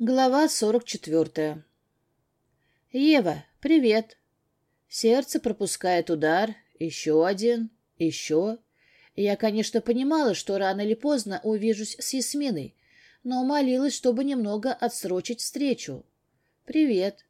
Глава сорок четвертая. «Ева, привет!» Сердце пропускает удар, еще один, еще. Я, конечно, понимала, что рано или поздно увижусь с Ясминой, но молилась, чтобы немного отсрочить встречу. «Привет!»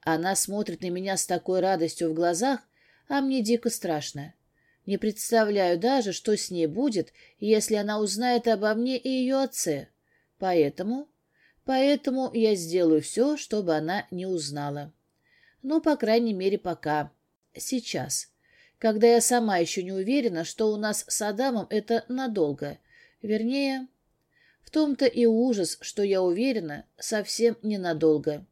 Она смотрит на меня с такой радостью в глазах, а мне дико страшно. Не представляю даже, что с ней будет, если она узнает обо мне и ее отце. Поэтому Поэтому я сделаю все, чтобы она не узнала. Ну, по крайней мере, пока. Сейчас. Когда я сама еще не уверена, что у нас с Адамом это надолго. Вернее, в том-то и ужас, что я уверена, совсем ненадолго.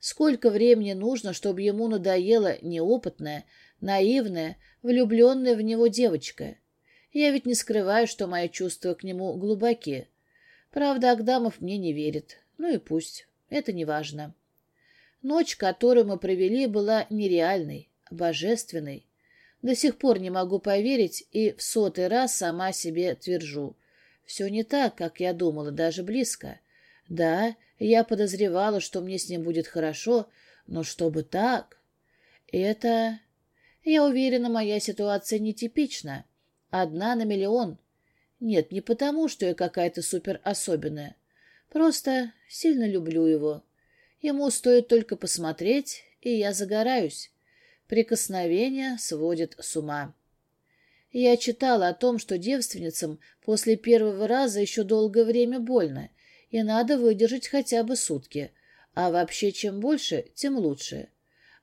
Сколько времени нужно, чтобы ему надоела неопытная, наивная, влюбленная в него девочка? Я ведь не скрываю, что мои чувства к нему глубоки. Правда, Агдамов мне не верит. Ну и пусть. Это не важно. Ночь, которую мы провели, была нереальной, божественной. До сих пор не могу поверить и в сотый раз сама себе твержу. Все не так, как я думала, даже близко. Да, я подозревала, что мне с ним будет хорошо, но чтобы так... Это... Я уверена, моя ситуация нетипична. Одна на миллион. Нет, не потому, что я какая-то супер особенная. Просто сильно люблю его. Ему стоит только посмотреть, и я загораюсь. Прикосновение сводит с ума. Я читала о том, что девственницам после первого раза еще долгое время больно, и надо выдержать хотя бы сутки. А вообще, чем больше, тем лучше.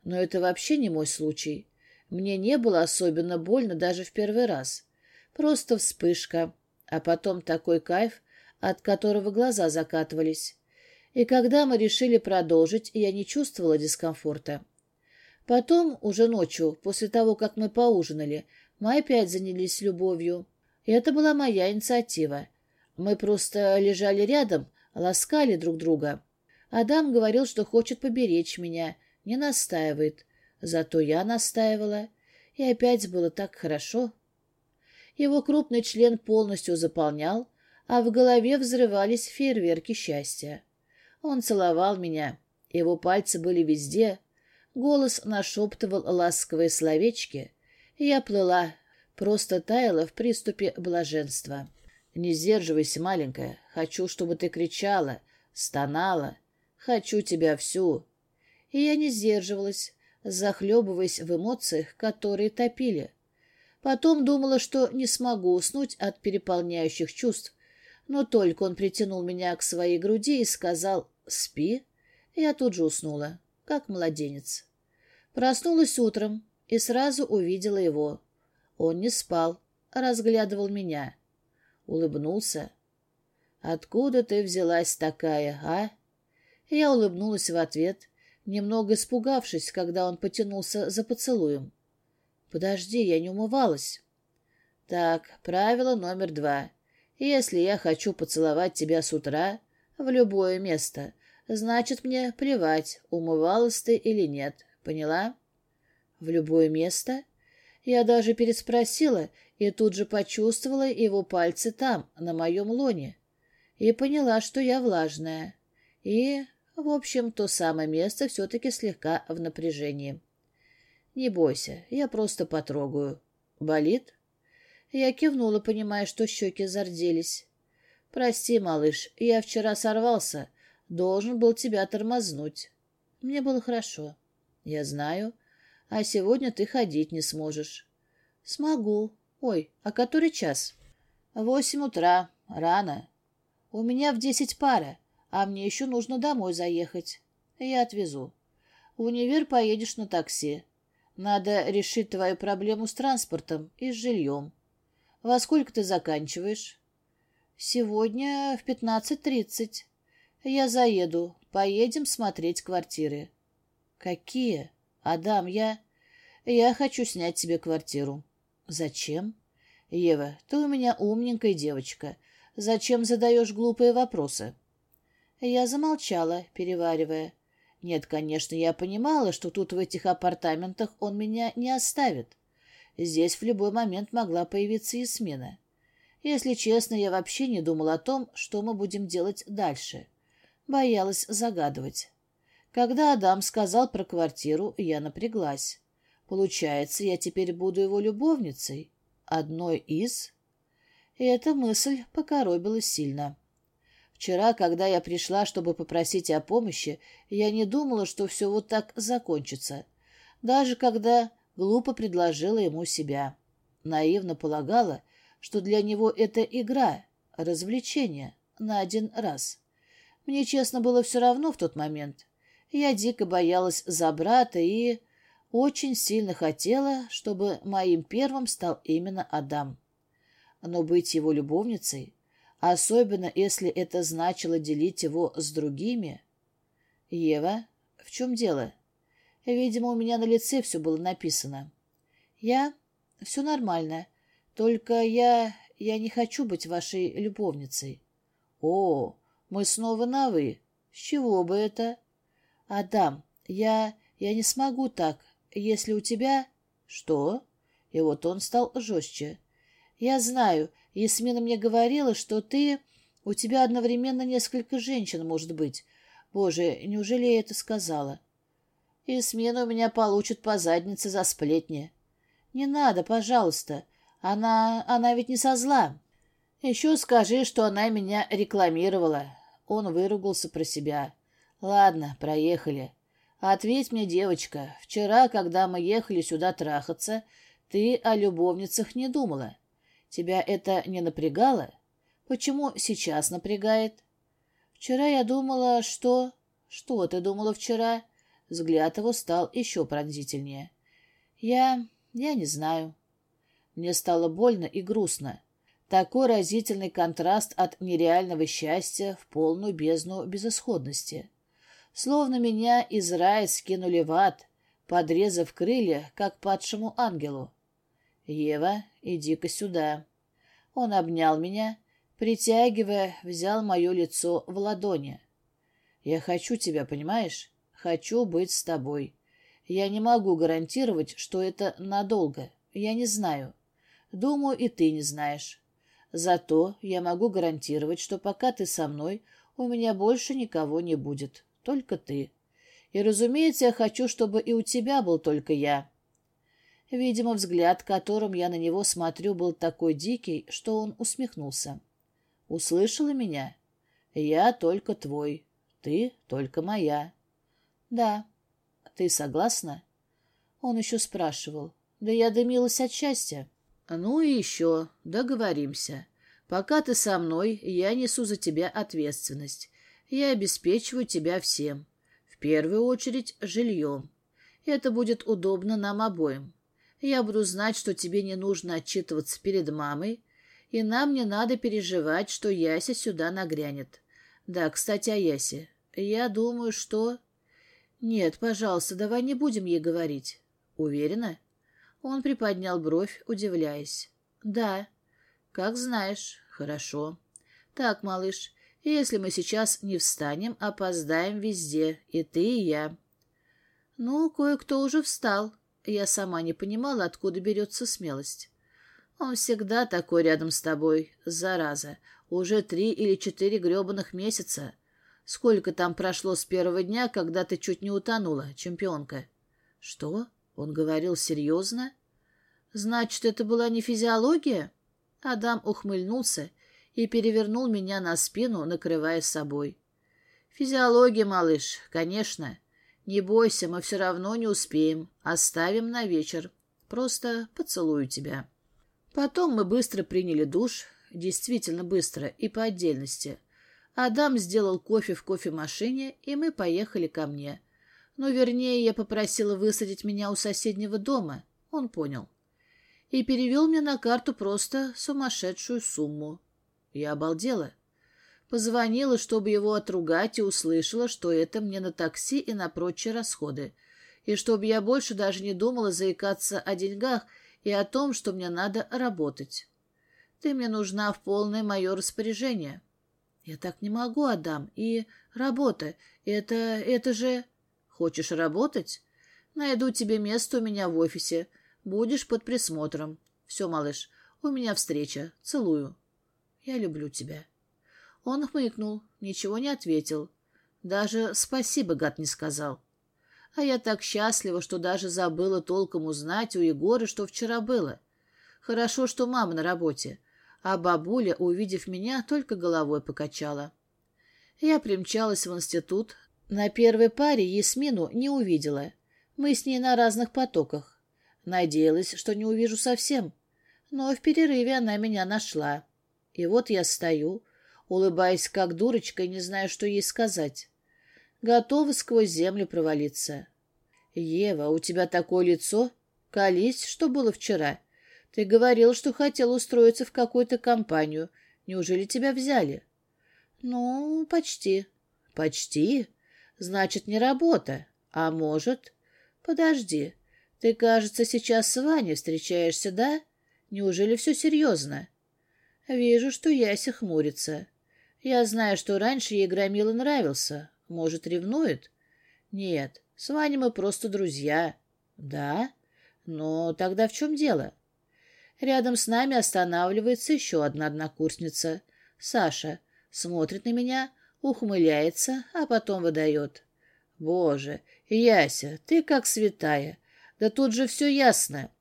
Но это вообще не мой случай. Мне не было особенно больно даже в первый раз. Просто вспышка, а потом такой кайф, от которого глаза закатывались. И когда мы решили продолжить, я не чувствовала дискомфорта. Потом, уже ночью, после того, как мы поужинали, мы опять занялись любовью. И это была моя инициатива. Мы просто лежали рядом, ласкали друг друга. Адам говорил, что хочет поберечь меня, не настаивает. Зато я настаивала. И опять было так хорошо. Его крупный член полностью заполнял, а в голове взрывались фейерверки счастья. Он целовал меня, его пальцы были везде, голос нашептывал ласковые словечки, я плыла, просто таяла в приступе блаженства. «Не сдерживайся, маленькая, хочу, чтобы ты кричала, стонала, хочу тебя всю». И я не сдерживалась, захлебываясь в эмоциях, которые топили. Потом думала, что не смогу уснуть от переполняющих чувств, но только он притянул меня к своей груди и сказал «Спи», я тут же уснула, как младенец. Проснулась утром и сразу увидела его. Он не спал, а разглядывал меня. Улыбнулся. «Откуда ты взялась такая, а?» Я улыбнулась в ответ, немного испугавшись, когда он потянулся за поцелуем. «Подожди, я не умывалась». «Так, правило номер два. Если я хочу поцеловать тебя с утра в любое место, значит, мне плевать, умывалась ты или нет. Поняла? В любое место? Я даже переспросила и тут же почувствовала его пальцы там, на моем лоне. И поняла, что я влажная. И, в общем, то самое место все-таки слегка в напряжении. Не бойся, я просто потрогаю. Болит? Я кивнула, понимая, что щеки зарделись. «Прости, малыш, я вчера сорвался. Должен был тебя тормознуть. Мне было хорошо. Я знаю. А сегодня ты ходить не сможешь». «Смогу. Ой, а который час?» «Восемь утра. Рано. У меня в десять пара, а мне еще нужно домой заехать. Я отвезу. В универ поедешь на такси. Надо решить твою проблему с транспортом и с жильем. Во сколько ты заканчиваешь? Сегодня в пятнадцать тридцать. Я заеду. Поедем смотреть квартиры. Какие? Адам, я... Я хочу снять себе квартиру. Зачем? Ева, ты у меня умненькая девочка. Зачем задаешь глупые вопросы? Я замолчала, переваривая. Нет, конечно, я понимала, что тут в этих апартаментах он меня не оставит. Здесь в любой момент могла появиться и смена. Если честно, я вообще не думал о том, что мы будем делать дальше. Боялась загадывать. Когда Адам сказал про квартиру, я напряглась. Получается, я теперь буду его любовницей? Одной из? И эта мысль покоробила сильно. Вчера, когда я пришла, чтобы попросить о помощи, я не думала, что все вот так закончится. Даже когда глупо предложила ему себя. Наивно полагала, что для него это игра, развлечение на один раз. Мне, честно, было все равно в тот момент. Я дико боялась за брата и очень сильно хотела, чтобы моим первым стал именно Адам. Но быть его любовницей, особенно если это значило делить его с другими... Ева, в чем дело? Видимо, у меня на лице все было написано. Я... Все нормально. Только я... Я не хочу быть вашей любовницей. О, мы снова на «вы». С чего бы это? Адам, я... Я не смогу так. Если у тебя... Что? И вот он стал жестче. Я знаю, Ясмина мне говорила, что ты... У тебя одновременно несколько женщин, может быть. Боже, неужели я это сказала? Ясмина у меня получит по заднице за сплетни. Не надо, пожалуйста. Она... она ведь не со зла. Еще скажи, что она меня рекламировала. Он выругался про себя. Ладно, проехали. Ответь мне, девочка, вчера, когда мы ехали сюда трахаться, ты о любовницах не думала. Тебя это не напрягало? Почему сейчас напрягает? Вчера я думала, что... Что ты думала вчера? Взгляд его стал еще пронзительнее. Я... я не знаю. Мне стало больно и грустно. Такой разительный контраст от нереального счастья в полную бездну безысходности. Словно меня из рая скинули в ад, подрезав крылья, как падшему ангелу. «Ева, иди-ка сюда». Он обнял меня, притягивая, взял мое лицо в ладони. «Я хочу тебя, понимаешь? Хочу быть с тобой. Я не могу гарантировать, что это надолго. Я не знаю. Думаю, и ты не знаешь. Зато я могу гарантировать, что пока ты со мной, у меня больше никого не будет. Только ты. И, разумеется, я хочу, чтобы и у тебя был только я. Видимо, взгляд, которым я на него смотрю, был такой дикий, что он усмехнулся. «Услышала меня? Я только твой. Ты только моя». «Да». «Ты согласна?» Он еще спрашивал. «Да я дымилась от счастья». «Ну и еще. Договоримся. Пока ты со мной, я несу за тебя ответственность. Я обеспечиваю тебя всем. В первую очередь жильем. Это будет удобно нам обоим. Я буду знать, что тебе не нужно отчитываться перед мамой, и нам не надо переживать, что Яся сюда нагрянет. Да, кстати, о Ясе. Я думаю, что... Нет, пожалуйста, давай не будем ей говорить. Уверена? Он приподнял бровь, удивляясь. Да. Как знаешь. Хорошо. Так, малыш, если мы сейчас не встанем, опоздаем везде, и ты, и я. Ну, кое-кто уже встал. Я сама не понимала, откуда берется смелость. Он всегда такой рядом с тобой, зараза. Уже три или четыре гребаных месяца. Сколько там прошло с первого дня, когда ты чуть не утонула, чемпионка? Что? Он говорил серьезно? Значит, это была не физиология? Адам ухмыльнулся и перевернул меня на спину, накрывая собой. Физиология, малыш, конечно. «Не бойся, мы все равно не успеем. Оставим на вечер. Просто поцелую тебя». Потом мы быстро приняли душ, действительно быстро и по отдельности. Адам сделал кофе в кофемашине, и мы поехали ко мне. Ну, вернее, я попросила высадить меня у соседнего дома. Он понял. И перевел мне на карту просто сумасшедшую сумму. Я обалдела. Позвонила, чтобы его отругать, и услышала, что это мне на такси и на прочие расходы. И чтобы я больше даже не думала заикаться о деньгах и о том, что мне надо работать. Ты мне нужна в полное мое распоряжение. Я так не могу, Адам. И работа. Это... это же... Хочешь работать? Найду тебе место у меня в офисе. Будешь под присмотром. Все, малыш, у меня встреча. Целую. Я люблю тебя. Он хмыкнул, ничего не ответил. Даже спасибо, гад, не сказал. А я так счастлива, что даже забыла толком узнать у Егора, что вчера было. Хорошо, что мама на работе, а бабуля, увидев меня, только головой покачала. Я примчалась в институт. На первой паре Ясмину не увидела. Мы с ней на разных потоках. Надеялась, что не увижу совсем. Но в перерыве она меня нашла. И вот я стою, улыбаясь как дурочка и не знаю, что ей сказать. Готова сквозь землю провалиться. «Ева, у тебя такое лицо? Колись, что было вчера. Ты говорил, что хотел устроиться в какую-то компанию. Неужели тебя взяли?» «Ну, почти». «Почти? Значит, не работа. А может...» «Подожди. Ты, кажется, сейчас с Ваней встречаешься, да? Неужели все серьезно?» «Вижу, что Яся хмурится. Я знаю, что раньше ей Громила нравился. Может, ревнует?» «Нет, с Ваней мы просто друзья». «Да? Но тогда в чем дело?» Рядом с нами останавливается еще одна однокурсница. Саша смотрит на меня, ухмыляется, а потом выдает. «Боже, Яся, ты как святая. Да тут же все ясно.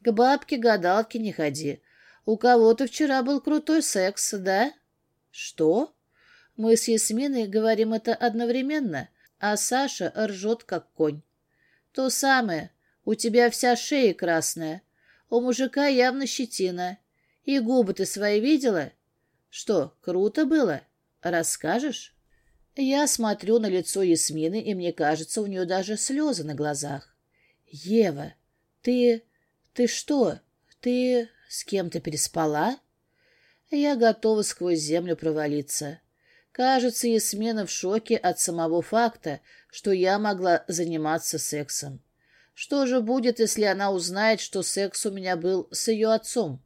К бабке-гадалке не ходи. У кого-то вчера был крутой секс, да?» «Что?» Мы с Ясминой говорим это одновременно, а Саша ржет, как конь. «То самое. У тебя вся шея красная. У мужика явно щетина. И губы ты свои видела? Что, круто было? Расскажешь?» Я смотрю на лицо Ясмины, и мне кажется, у нее даже слезы на глазах. «Ева, ты... ты что? Ты с кем-то переспала?» Я готова сквозь землю провалиться. Кажется, Ясмина в шоке от самого факта, что я могла заниматься сексом. Что же будет, если она узнает, что секс у меня был с ее отцом?